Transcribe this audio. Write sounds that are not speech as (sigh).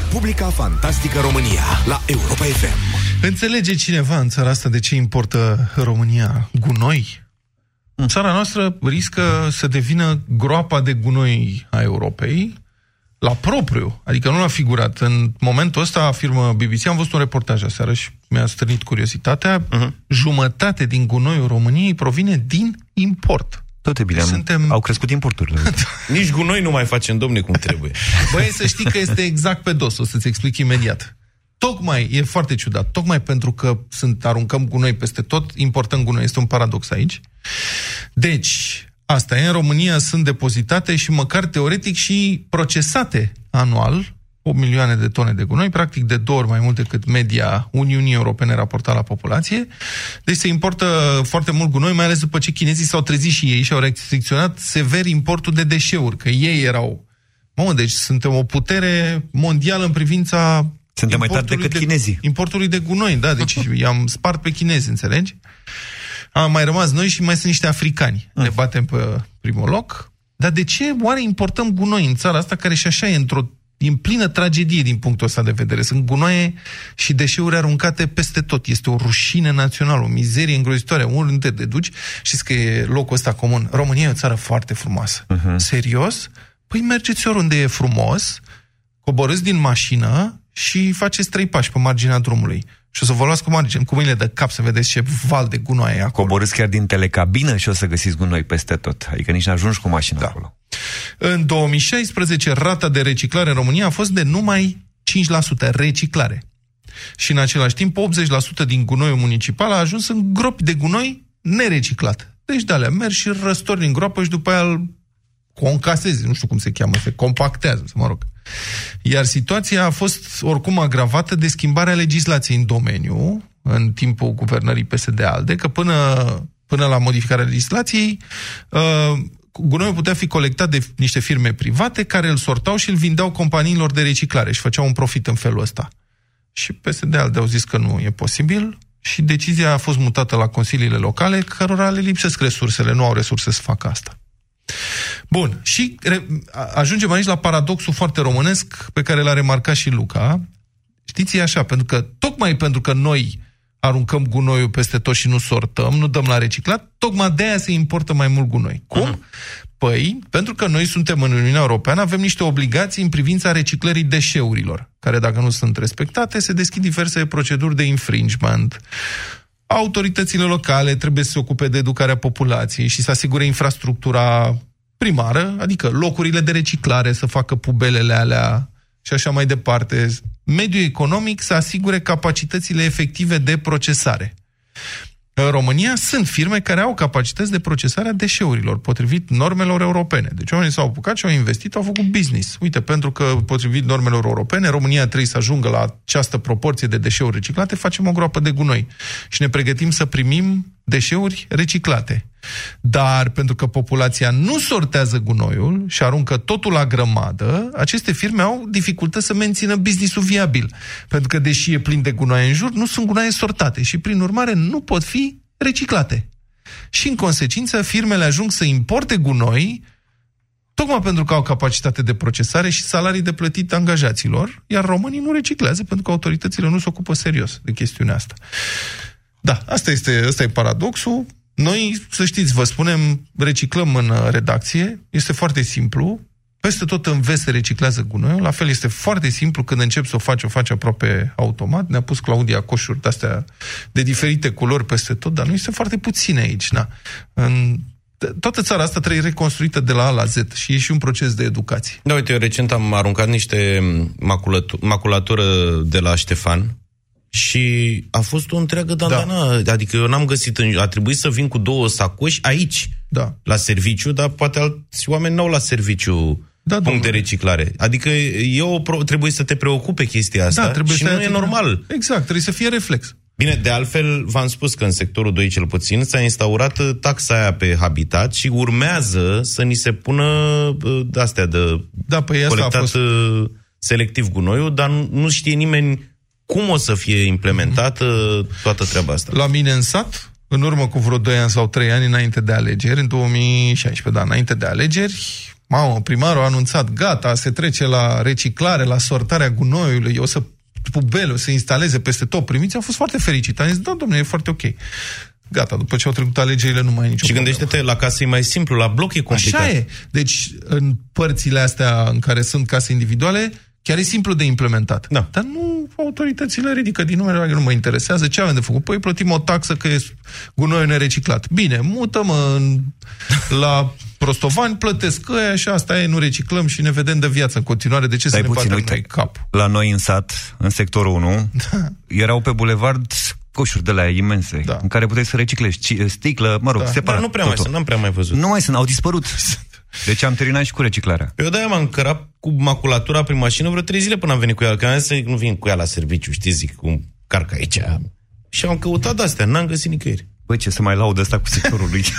Republica Fantastică România la Europa FM. Înțelege cineva în țara asta de ce importă România gunoi? Țara noastră riscă să devină groapa de gunoi a Europei la propriu, adică nu la figurat. În momentul ăsta, afirmă BBC, am văzut un reportaj aseară și mi-a strânit curiozitatea, uh-huh. jumătate din gunoiul României provine din import. Tot e bine, Suntem... au crescut importurile. (laughs) Nici gunoi nu mai facem, domne, cum trebuie. (laughs) Băi, să știi că este exact pe dos, o să-ți explic imediat. Tocmai, e foarte ciudat, tocmai pentru că sunt, aruncăm gunoi peste tot, importăm gunoi, este un paradox aici. Deci, asta e, în România sunt depozitate și măcar teoretic și procesate anual 8 milioane de tone de gunoi, practic de două ori mai mult decât media Uniunii Europene raportat la populație. Deci se importă foarte mult gunoi, mai ales după ce chinezii s-au trezit și ei și au restricționat sever importul de deșeuri, că ei erau... Mă, deci suntem o putere mondială în privința suntem mai tari decât de, chinezii. Importului de gunoi, da, deci (laughs) i-am spart pe chinezi, înțelegi? Am mai rămas noi și mai sunt niște africani. Ne batem pe primul loc. Dar de ce oare importăm gunoi în țara asta care și așa e într-o în plină tragedie din punctul ăsta de vedere. Sunt gunoaie și deșeuri aruncate peste tot. Este o rușine națională, o mizerie îngrozitoare. Unde te duci și că e locul ăsta comun. România e o țară foarte frumoasă. Uh-huh. Serios? Păi mergeți oriunde e frumos, coborâți din mașină și faceți trei pași pe marginea drumului. Și o să vă luați cu, margine, cu mâinile de cap să vedeți ce val de gunoaie acolo. Coborâți chiar din telecabină și o să găsiți gunoi peste tot. Adică nici n-ajungi cu mașina da. acolo. În 2016, rata de reciclare în România a fost de numai 5% reciclare. Și în același timp, 80% din gunoiul municipal a ajuns în gropi de gunoi nereciclat. Deci de alea mergi și răstori din groapă și după aia îl concasezi, nu știu cum se cheamă, se compactează, mă rog. Iar situația a fost oricum agravată de schimbarea legislației în domeniu, în timpul guvernării PSD-ALDE, că până, până la modificarea legislației, uh, gunoiul putea fi colectat de niște firme private care îl sortau și îl vindeau companiilor de reciclare și făceau un profit în felul ăsta. Și PSD-ALDE au zis că nu e posibil și decizia a fost mutată la consiliile locale, cărora le lipsesc resursele, nu au resurse să facă asta. Bun, și ajungem aici la paradoxul foarte românesc pe care l-a remarcat și Luca. Știți, e așa, pentru că tocmai pentru că noi aruncăm gunoiul peste tot și nu sortăm, nu dăm la reciclat, tocmai de aia se importă mai mult gunoi. Cum? Uh-huh. Păi, pentru că noi suntem în Uniunea Europeană, avem niște obligații în privința reciclării deșeurilor, care dacă nu sunt respectate, se deschid diverse proceduri de infringement. Autoritățile locale trebuie să se ocupe de educarea populației și să asigure infrastructura primară, adică locurile de reciclare, să facă pubelele alea și așa mai departe. Mediul economic să asigure capacitățile efective de procesare. În România sunt firme care au capacități de procesare a deșeurilor, potrivit normelor europene. Deci oamenii s-au apucat și au investit, au făcut business. Uite, pentru că, potrivit normelor europene, România trebuie să ajungă la această proporție de deșeuri reciclate, facem o groapă de gunoi. Și ne pregătim să primim deșeuri reciclate. Dar pentru că populația nu sortează gunoiul și aruncă totul la grămadă, aceste firme au dificultăți să mențină businessul viabil. Pentru că, deși e plin de gunoaie în jur, nu sunt gunoaie sortate și, prin urmare, nu pot fi reciclate. Și, în consecință, firmele ajung să importe gunoi tocmai pentru că au capacitate de procesare și salarii de plătit angajaților, iar românii nu reciclează pentru că autoritățile nu se ocupă serios de chestiunea asta. Da, asta este, asta e paradoxul. Noi, să știți, vă spunem, reciclăm în uh, redacție, este foarte simplu, peste tot în vest se reciclează gunoiul, la fel este foarte simplu, când începi să o faci, o faci aproape automat. Ne-a pus Claudia coșuri de-astea de diferite culori peste tot, dar nu este foarte puțin aici. Na. În toată țara asta trebuie reconstruită de la A la Z și e și un proces de educație. Da, uite, eu recent am aruncat niște maculatură de la Ștefan, și a fost o întreagă dandana. Da. Adică eu n-am găsit, în... a trebuit să vin cu două sacoși aici, da. la serviciu, dar poate alți oameni n-au la serviciu da, punct domnule. de reciclare. Adică eu trebuie să te preocupe chestia asta da, trebuie și să nu e normal. Exact, trebuie să fie reflex. Bine, de altfel, v-am spus că în sectorul 2 cel puțin s-a instaurat taxa aia pe habitat și urmează să ni se pună uh, astea de da, păi colectat a fost... Uh, selectiv gunoiul, dar nu știe nimeni cum o să fie implementată toată treaba asta? La mine în sat, în urmă cu vreo 2 ani sau 3 ani înainte de alegeri, în 2016, da, înainte de alegeri, Mamă, primarul a anunțat, gata, se trece la reciclare, la sortarea gunoiului, o să pubele, o să instaleze peste tot. Primiți au fost foarte fericiți. Am zis, da, domnule, e foarte ok. Gata, după ce au trecut alegerile, nu mai e nicio Și problemă. gândește-te, la casă e mai simplu, la bloc e complicat. Așa e. Deci, în părțile astea în care sunt case individuale, chiar e simplu de implementat. Da. Dar nu autoritățile ridică din numele, nu mă interesează. Ce avem de făcut? Păi plătim o taxă că e gunoiul nereciclat. Bine, mutăm în, la prostovani, plătesc ăia și asta e, nu reciclăm și ne vedem de viață în continuare. De ce Stai să ne puțin, batem uite, noi cap? la noi în sat, în sectorul 1, erau pe bulevard coșuri de la imense, Da. în care puteai să reciclezi ci- sticlă, mă rog, Da. separat. Dar nu prea mai totul. sunt, n-am prea mai văzut. Nu mai sunt, au dispărut. (laughs) Deci am terminat și cu reciclarea. Eu de-aia m-am cărat cu maculatura prin mașină vreo trei zile până am venit cu ea. Că am zis să nu vin cu ea la serviciu, știi, zic, cum carc aici. Și am căutat de-astea, n-am găsit nicăieri. Băi, ce să mai laud ăsta cu sectorul lui. (laughs)